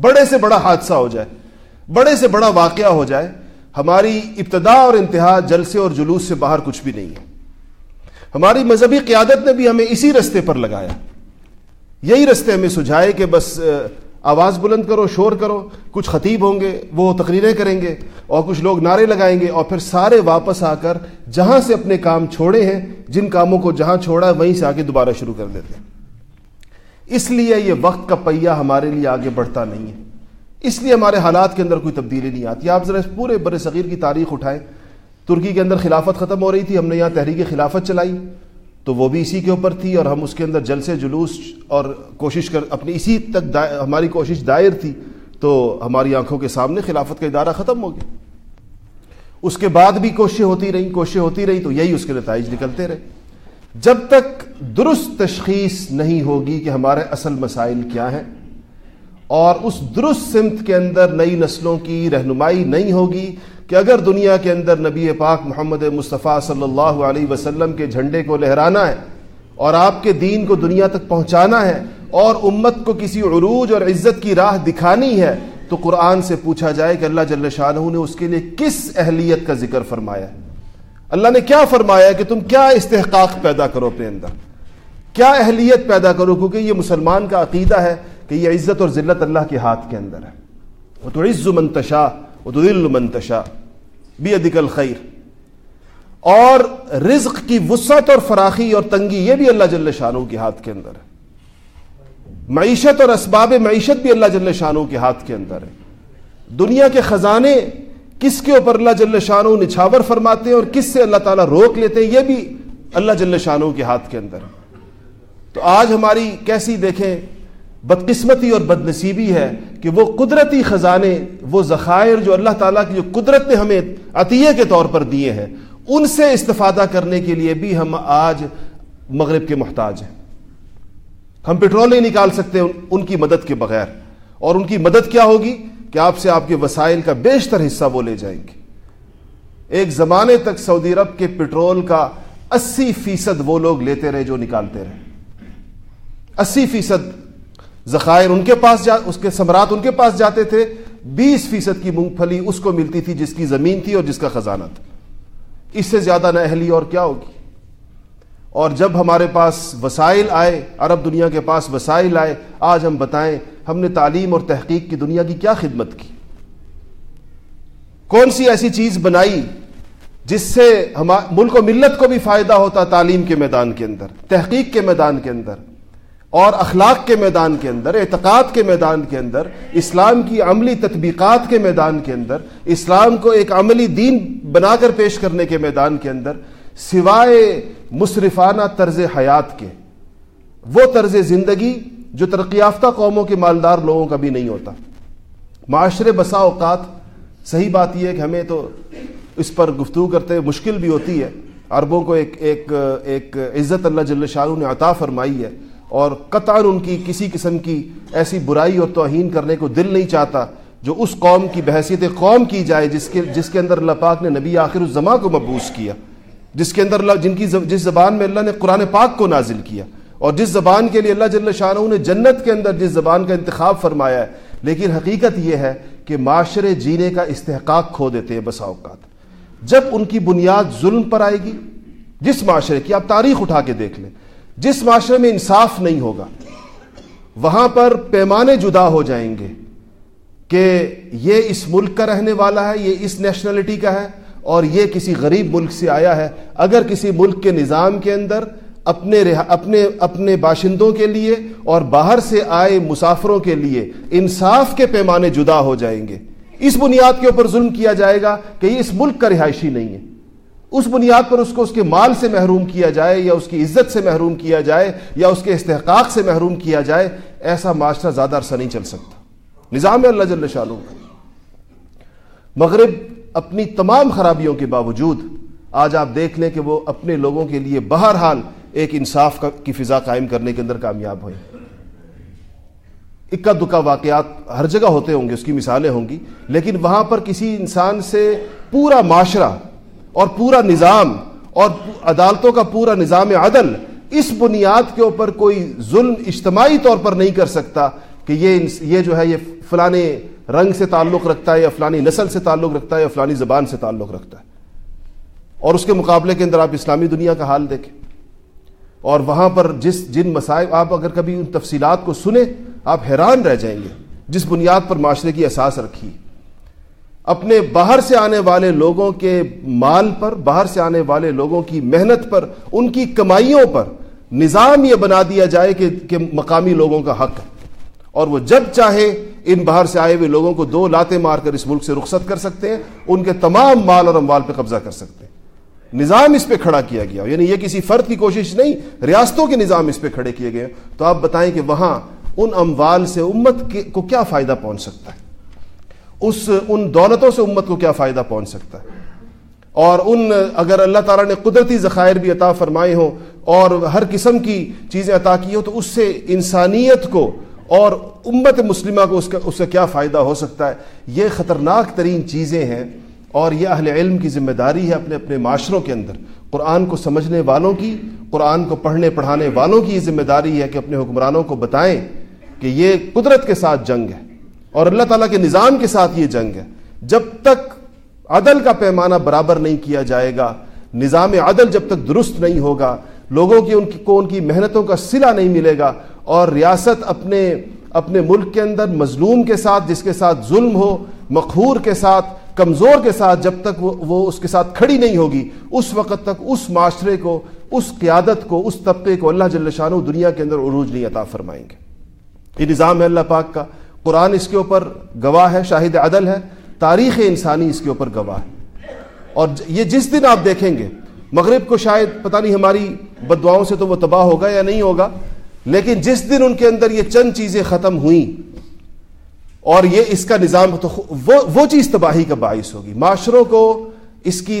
بڑے سے بڑا حادثہ ہو جائے، بڑے سے بڑا واقعہ ہو جائے، ہماری ابتدا اور انتہا جلسے اور جلوس سے باہر کچھ بھی نہیں ہے۔ ہماری مذہبی قیادت نے بھی ہمیں اسی رستے پر لگایا۔ یہی رستے ہمیں سجھائے کہ بس آواز بلند کرو، شور کرو، کچھ خطیب ہوں گے، وہ تقریریں کریں گے، اور کچھ لوگ نعرے لگائیں گے، اور پھر سارے واپس آ کر جہاں سے اپنے کام چھوڑے ہیں، جن کاموں کو جہاں چھوڑا ہے، وہیں سے آگے دوبارہ شروع کر دیتے ہیں۔ اس لیے یہ وقت کا پہیا ہمارے لیے آگے بڑھتا نہیں ہے۔ اس لیے ہمارے حالات کے اندر کوئی تبدیلی نہیں آتی۔ آپ ذرا پورے بر صغیر کی تاریخ اٹھائیں۔ ترکی کے اندر خلافت ختم ہو رہی تھی، ہم نے یہاں تحریک خلافت چلائی۔ تو وہ بھی اسی کے اوپر تھی اور ہم اس کے اندر جلسے، جلوس اور کوشش کر، اپنی اسی تک ہماری کوشش دائر تھی، تو ہماری آنکھوں کے سامنے خلافت کا ادارہ ختم ہو گیا۔ اس کے بعد بھی کوششیں ہوتی رہیں، کوششیں ہوتی رہی تو یہی اس کے نتائج نکلتے رہے۔ جب تک درست تشخیص نہیں ہوگی کہ ہمارے اصل مسائل کیا ہیں، اور اس درست سمت کے اندر نئی نسلوں کی رہنمائی نہیں ہوگی کہ اگر دنیا کے اندر نبی پاک محمد مصطفیٰ صلی اللہ علیہ وسلم کے جھنڈے کو لہرانا ہے اور آپ کے دین کو دنیا تک پہنچانا ہے اور امت کو کسی عروج اور عزت کی راہ دکھانی ہے، تو قرآن سے پوچھا جائے کہ اللہ جل شاہ نے اس کے لیے کس اہلیت کا ذکر فرمایا ہے؟ اللہ نے کیا فرمایا کہ تم کیا استحقاق پیدا کرو اپنے اندر؟ کیا اہلیت پیدا کرو؟ کیونکہ یہ مسلمان کا عقیدہ ہے کہ یہ عزت اور ذلت اللہ کے ہاتھ کے اندر ہے۔ وہ تو عز منتشا وہ تو دل منتشا بھی ادکل خیر اور رزق کی وسعت اور فراخی اور تنگی، یہ بھی اللہ جل شانوں کے ہاتھ کے اندر ہے۔ معیشت اور اسباب معیشت بھی اللہ جل شانوں کے ہاتھ کے اندر ہے۔ دنیا کے خزانے کس کے اوپر اللہ جل شانوں نچھاور فرماتے ہیں اور کس سے اللہ تعالیٰ روک لیتے ہیں، یہ بھی اللہ جل شانوں کے ہاتھ کے اندر ہے۔ تو آج ہماری کیسی دیکھیں بدقسمتی اور بد نصیبی ہے کہ وہ قدرتی خزانے، وہ ذخائر جو اللہ تعالیٰ کی جو قدرت نے ہمیں عطیے کے طور پر دیے ہیں، ان سے استفادہ کرنے کے لیے بھی ہم آج مغرب کے محتاج ہیں۔ ہم پیٹرول نہیں نکال سکتے ان کی مدد کے بغیر۔ اور ان کی مدد کیا ہوگی؟ کہ آپ سے آپ کے وسائل کا بیشتر حصہ وہ لے جائیں گے۔ ایک زمانے تک سعودی عرب کے پیٹرول کا اسی فیصد وہ لوگ لیتے رہے جو نکالتے رہے۔ اسی فیصد ذخائر ان کے پاس جا اس کے سمرات ان کے پاس جاتے تھے، بیس فیصد کی مونگ پھلی اس کو ملتی تھی جس کی زمین تھی اور جس کا خزانہ تھا۔ اس سے زیادہ نہ اہلی اور کیا ہوگی؟ اور جب ہمارے پاس وسائل آئے، عرب دنیا کے پاس وسائل آئے، آج ہم بتائیں، ہم نے تعلیم اور تحقیق کی دنیا کی کیا خدمت کی؟ کون سی ایسی چیز بنائی جس سے ملک و ملت کو بھی فائدہ ہوتا تعلیم کے میدان کے اندر، تحقیق کے میدان کے اندر؟ اور اخلاق کے میدان کے اندر، اعتقاد کے میدان کے اندر، اسلام کی عملی تطبیقات کے میدان کے اندر، اسلام کو ایک عملی دین بنا کر پیش کرنے کے میدان کے اندر، سوائے مصرفانہ طرز حیات کے، وہ طرز زندگی جو ترقی یافتہ قوموں کے مالدار لوگوں کا بھی نہیں ہوتا۔ معاشرے بسا اوقات، صحیح بات یہ ہے کہ ہمیں تو اس پر گفتگو کرتے مشکل بھی ہوتی ہے۔ عربوں کو ایک ایک ایک عزت اللہ جل شاہ نے عطا فرمائی ہے۔ اور قطع ان کی کسی قسم کی ایسی برائی اور توہین کرنے کو دل نہیں چاہتا جو اس قوم کی بحثیت قوم کی جائے، جس کے جس کے اندر اللہ پاک نے نبی آخر الزما کو مبوس کیا، جس کے اندر اللہ جن کی جس زبان میں اللہ نے قرآن پاک کو نازل کیا، اور جس زبان کے لیے اللہ جل شاہ نے جنت کے اندر جس زبان کا انتخاب فرمایا ہے، لیکن حقیقت یہ ہے کہ معاشرے جینے کا استحقاق کھو دیتے ہیں بسا اوقات۔ جب ان کی بنیاد ظلم پر آئے گی، جس معاشرے کی، آپ تاریخ اٹھا کے دیکھ لیں۔ جس معاشرے میں انصاف نہیں ہوگا، وہاں پر پیمانے جدا ہو جائیں گے کہ یہ اس ملک کا رہنے والا ہے، یہ اس نیشنلٹی کا ہے اور یہ کسی غریب ملک سے آیا ہے۔ اگر کسی ملک کے نظام کے اندر اپنے اپنے اپنے باشندوں کے لیے اور باہر سے آئے مسافروں کے لیے انصاف کے پیمانے جدا ہو جائیں گے، اس بنیاد کے اوپر ظلم کیا جائے گا کہ یہ اس ملک کا رہائشی نہیں ہے۔ اس بنیاد پر اس کو اس کے مال سے محروم کیا جائے یا اس کی عزت سے محروم کیا جائے یا اس کے استحقاق سے محروم کیا جائے، ایسا معاشرہ زیادہ عرصہ نہیں چل سکتا۔ نظام اللہ جل شاہ مغرب اپنی تمام خرابیوں کے باوجود آج آپ دیکھ لیں کہ وہ اپنے لوگوں کے لیے بہرحال ایک انصاف کی فضا قائم کرنے کے اندر کامیاب ہوئے۔ اکا دکا واقعات ہر جگہ ہوتے ہوں گے، اس کی مثالیں ہوں گی، لیکن وہاں پر کسی انسان سے پورا معاشرہ اور پورا نظام اور عدالتوں کا پورا نظام عدل اس بنیاد کے اوپر کوئی ظلم اجتماعی طور پر نہیں کر سکتا کہ یہ یہ جو ہے یہ فلانے رنگ سے تعلق رکھتا ہے یا فلانی نسل سے تعلق رکھتا ہے یا فلانی زبان سے تعلق رکھتا ہے۔ اور اس کے مقابلے کے اندر آپ اسلامی دنیا کا حال دیکھیں۔ اور وہاں پر جس جن مسائل آپ اگر کبھی ان تفصیلات کو سنیں، آپ حیران رہ جائیں گے۔ جس بنیاد پر معاشرے کی احساس رکھی۔ اپنے باہر سے آنے والے لوگوں کے مال پر، باہر سے آنے والے لوگوں کی محنت پر، ان کی کمائیوں پر نظام یہ بنا دیا جائے کہ کہ مقامی لوگوں کا حق ہے۔ اور وہ جب چاہے ان باہر سے آئے ہوئے لوگوں کو دو لاتے مار کر اس ملک سے رخصت کر سکتے ہیں، ان کے تمام مال اور اموال پہ قبضہ کر سکتے ہیں۔ نظام اس پہ کھڑا کیا گیا۔ یعنی یہ کسی فرد کی کوشش نہیں، ریاستوں کے نظام اس پہ کھڑے کیے گئے۔ تو آپ بتائیں کہ وہاں ان اموال سے امت کو کیا فائدہ پہنچ سکتا ہے؟ اس ان دولتوں سے امت کو کیا فائدہ پہنچ سکتا ہے؟ اور ان، اگر اللہ تعالیٰ نے قدرتی ذخائر بھی عطا فرمائے ہوں اور ہر قسم کی چیزیں عطا کی ہوں، تو اس سے انسانیت کو اور امت مسلمہ کو اس کا، اس سے کیا فائدہ ہو سکتا ہے؟ یہ خطرناک ترین چیزیں ہیں اور یہ اہل علم کی ذمہ داری ہے اپنے اپنے معاشروں کے اندر۔ قرآن کو سمجھنے والوں کی، قرآن کو پڑھنے، پڑھانے والوں کی یہ ذمہ داری ہے کہ اپنے حکمرانوں کو بتائیں کہ یہ قدرت کے ساتھ جنگ ہے۔ اور اللہ تعالیٰ کے نظام کے ساتھ یہ جنگ ہے۔ جب تک عدل کا پیمانہ برابر نہیں کیا جائے گا، نظام عدل جب تک درست نہیں ہوگا، لوگوں کی ان کی کو ان کی محنتوں کا سلا نہیں ملے گا اور ریاست اپنے اپنے ملک کے اندر مظلوم کے ساتھ، جس کے ساتھ ظلم ہو، مقہور کے ساتھ، کمزور کے ساتھ جب تک وہ وہ اس کے ساتھ کھڑی نہیں ہوگی، اس وقت تک اس معاشرے کو، اس قیادت کو، اس طبقے کو اللہ جل شاہ دنیا کے اندر عروج نہیں عطا فرمائیں گے۔ یہ نظام ہے اللہ پاک کا۔ قرآن اس کے اوپر گواہ ہے، شاہد عدل ہے، تاریخ انسانی اس کے اوپر گواہ ہے۔ اور یہ جس دن آپ دیکھیں گے، مغرب کو شاید پتہ نہیں ہماری بدعاؤں سے تو وہ تباہ ہوگا یا نہیں ہوگا، لیکن جس دن ان کے اندر یہ چند چیزیں ختم ہوئیں اور یہ اس کا نظام تو وہ وہ چیز تباہی کا باعث ہوگی۔ معاشروں کو اس کی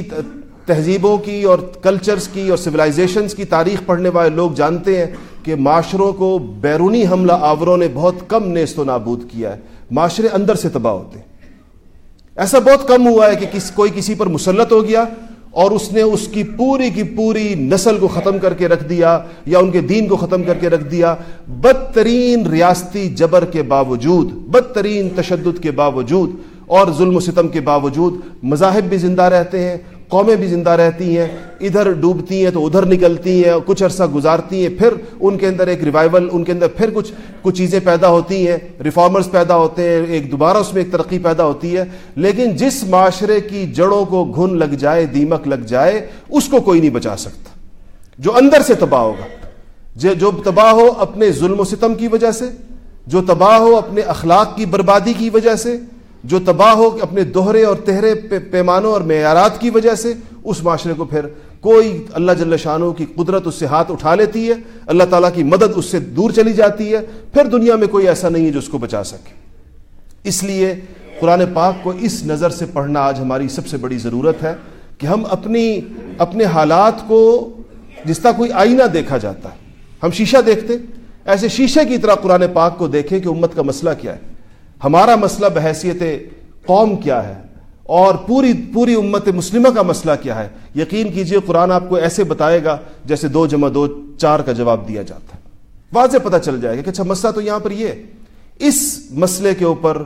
تہذیبوں کی اور کلچرز کی اور سویلائزیشنز کی تاریخ پڑھنے والے لوگ جانتے ہیں۔ کہ معاشروں کو بیرونی حملہ آوروں نے بہت کم نیست و نابود کیا ہے۔ معاشرے اندر سے تباہ ہوتے ہیں۔ ایسا بہت کم ہوا ہے کہ کس، کوئی کسی پر مسلط ہو گیا اور اس نے اس کی پوری کی پوری نسل کو ختم کر کے رکھ دیا یا ان کے دین کو ختم کر کے رکھ دیا۔ بدترین ریاستی جبر کے باوجود، بدترین تشدد کے باوجود اور ظلم و ستم کے باوجود مذاہب بھی زندہ رہتے ہیں۔ قومیں بھی زندہ رہتی ہیں، ادھر ڈوبتی ہیں تو ادھر نکلتی ہیں، کچھ عرصہ گزارتی ہیں، پھر ان کے اندر ایک ریوائول ان کے اندر پھر کچھ کچھ چیزیں پیدا ہوتی ہیں ریفارمرز پیدا ہوتے ہیں، ایک دوبارہ اس میں ایک ترقی پیدا ہوتی ہے۔ لیکن جس معاشرے کی جڑوں کو گھن لگ جائے، دیمک لگ جائے، اس کو کوئی نہیں بچا سکتا۔ جو اندر سے تباہ ہوگا جو تباہ ہو اپنے ظلم و ستم کی وجہ سے، جو تباہ ہو اپنے اخلاق کی بربادی کی وجہ سے جو تباہ ہو اپنے دوہرے اور تہرے پیمانوں اور معیارات کی وجہ سے، اس معاشرے کو پھر کوئی اللہ جل شانوں کی قدرت اس سے ہاتھ اٹھا لیتی ہے، اللہ تعالیٰ کی مدد اس سے دور چلی جاتی ہے، پھر دنیا میں کوئی ایسا نہیں ہے جو اس کو بچا سکے۔ اس لیے قرآن پاک کو اس نظر سے پڑھنا آج ہماری سب سے بڑی ضرورت ہے کہ ہم اپنی، اپنے حالات کو جس طرح کوئی آئینہ دیکھا جاتا ہے، ہم شیشہ دیکھتے، ایسے شیشے کی طرح قرآن پاک کو دیکھیں کہ امت کا مسئلہ کیا ہے۔ ہمارا مسئلہ بحیثیت قوم کیا ہے اور پوری پوری امت مسلمہ کا مسئلہ کیا ہے یقین کیجیے قرآن آپ کو ایسے بتائے گا جیسے دو جمع دو چار کا جواب دیا جاتا ہے۔ واضح پتہ چل جائے گا کہ اچھا مسئلہ تو یہاں پر یہ اس مسئلے کے اوپر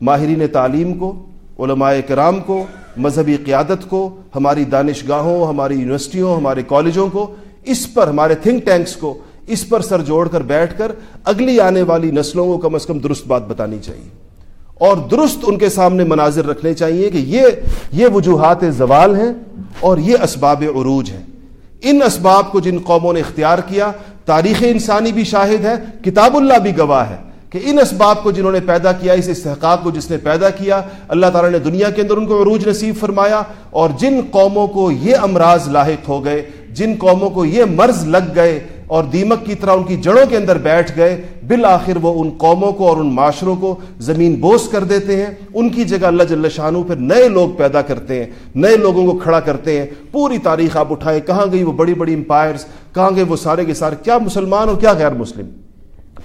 ماہرین تعلیم کو، علماء کرام کو، مذہبی قیادت کو، ہماری دانش گاہوں ہماری یونیورسٹیوں، ہمارے کالجوں کو، اس پر ہمارے تھنک ٹینکس کو اس پر سر جوڑ کر بیٹھ کر اگلی آنے والی نسلوں کو کم از کم درست بات بتانی چاہیے۔ اور درست ان کے سامنے مناظر رکھنے چاہیے کہ یہ یہ وجوہات زوال ہیں اور یہ اسباب عروج ہیں۔ ان اسباب کو جن قوموں نے اختیار کیا، تاریخ انسانی بھی شاہد ہے، کتاب اللہ بھی گواہ ہے کہ ان اسباب کو جنہوں نے پیدا کیا، اس استحقاق کو جس نے پیدا کیا، اللہ تعالیٰ نے دنیا کے اندر ان کو عروج نصیب فرمایا اور جن قوموں کو یہ امراض لاحق ہو گئے، جن قوموں کو یہ مرض لگ گئے اور دیمک کی طرح ان کی جڑوں کے اندر بیٹھ گئے۔ بالآخر وہ ان قوموں کو اور ان معاشروں کو زمین بوس کر دیتے ہیں۔ ان کی جگہ اللہ جل شانو پھر نئے لوگ پیدا کرتے ہیں۔ نئے لوگوں کو کھڑا کرتے ہیں۔ پوری تاریخ آپ اٹھائیں۔ کہاں گئی وہ بڑی بڑی امپائرز؟ کہاں گئے وہ سارے کے سارے؟ کیا مسلمان اور کیا غیر مسلم؟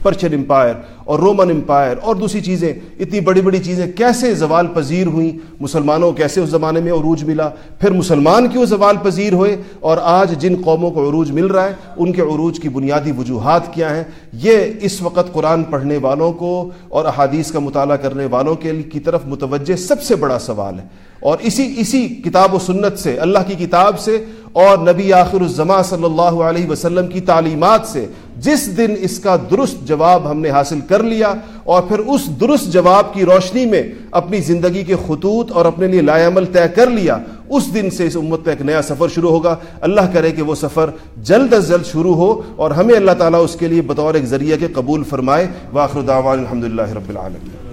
پرشین امپائر اور رومن امپائر اور دوسری چیزیں، اتنی بڑی بڑی چیزیں کیسے زوال پذیر ہوئیں، مسلمانوں کیسے اس زمانے میں عروج ملا؟ پھر مسلمان کیوں زوال پذیر ہوئے؟ اور آج جن قوموں کو عروج مل رہا ہے، ان کے عروج کی بنیادی وجوہات کیا ہیں؟ یہ اس وقت قرآن پڑھنے والوں کو اور احادیث کا مطالعہ کرنے والوں کے کی طرف متوجہ سب سے بڑا سوال ہے۔ اور اسی اسی کتاب و سنت سے، اللہ کی کتاب سے اور نبی آخر الزما صلی اللہ علیہ وسلم کی تعلیمات سے جس دن اس کا درست جواب ہم نے حاصل کر لیا اور پھر اس درست جواب کی روشنی میں اپنی زندگی کے خطوط اور اپنے لیے لائے عمل طے کر لیا، اس دن سے اس امت کا ایک نیا سفر شروع ہوگا۔ اللہ کرے کہ وہ سفر جلد از جلد شروع ہو اور ہمیں اللہ تعالیٰ اس کے لیے بطور ایک ذریعہ کے قبول فرمائے۔ واخر دعوان الحمد للہ رب العالمین۔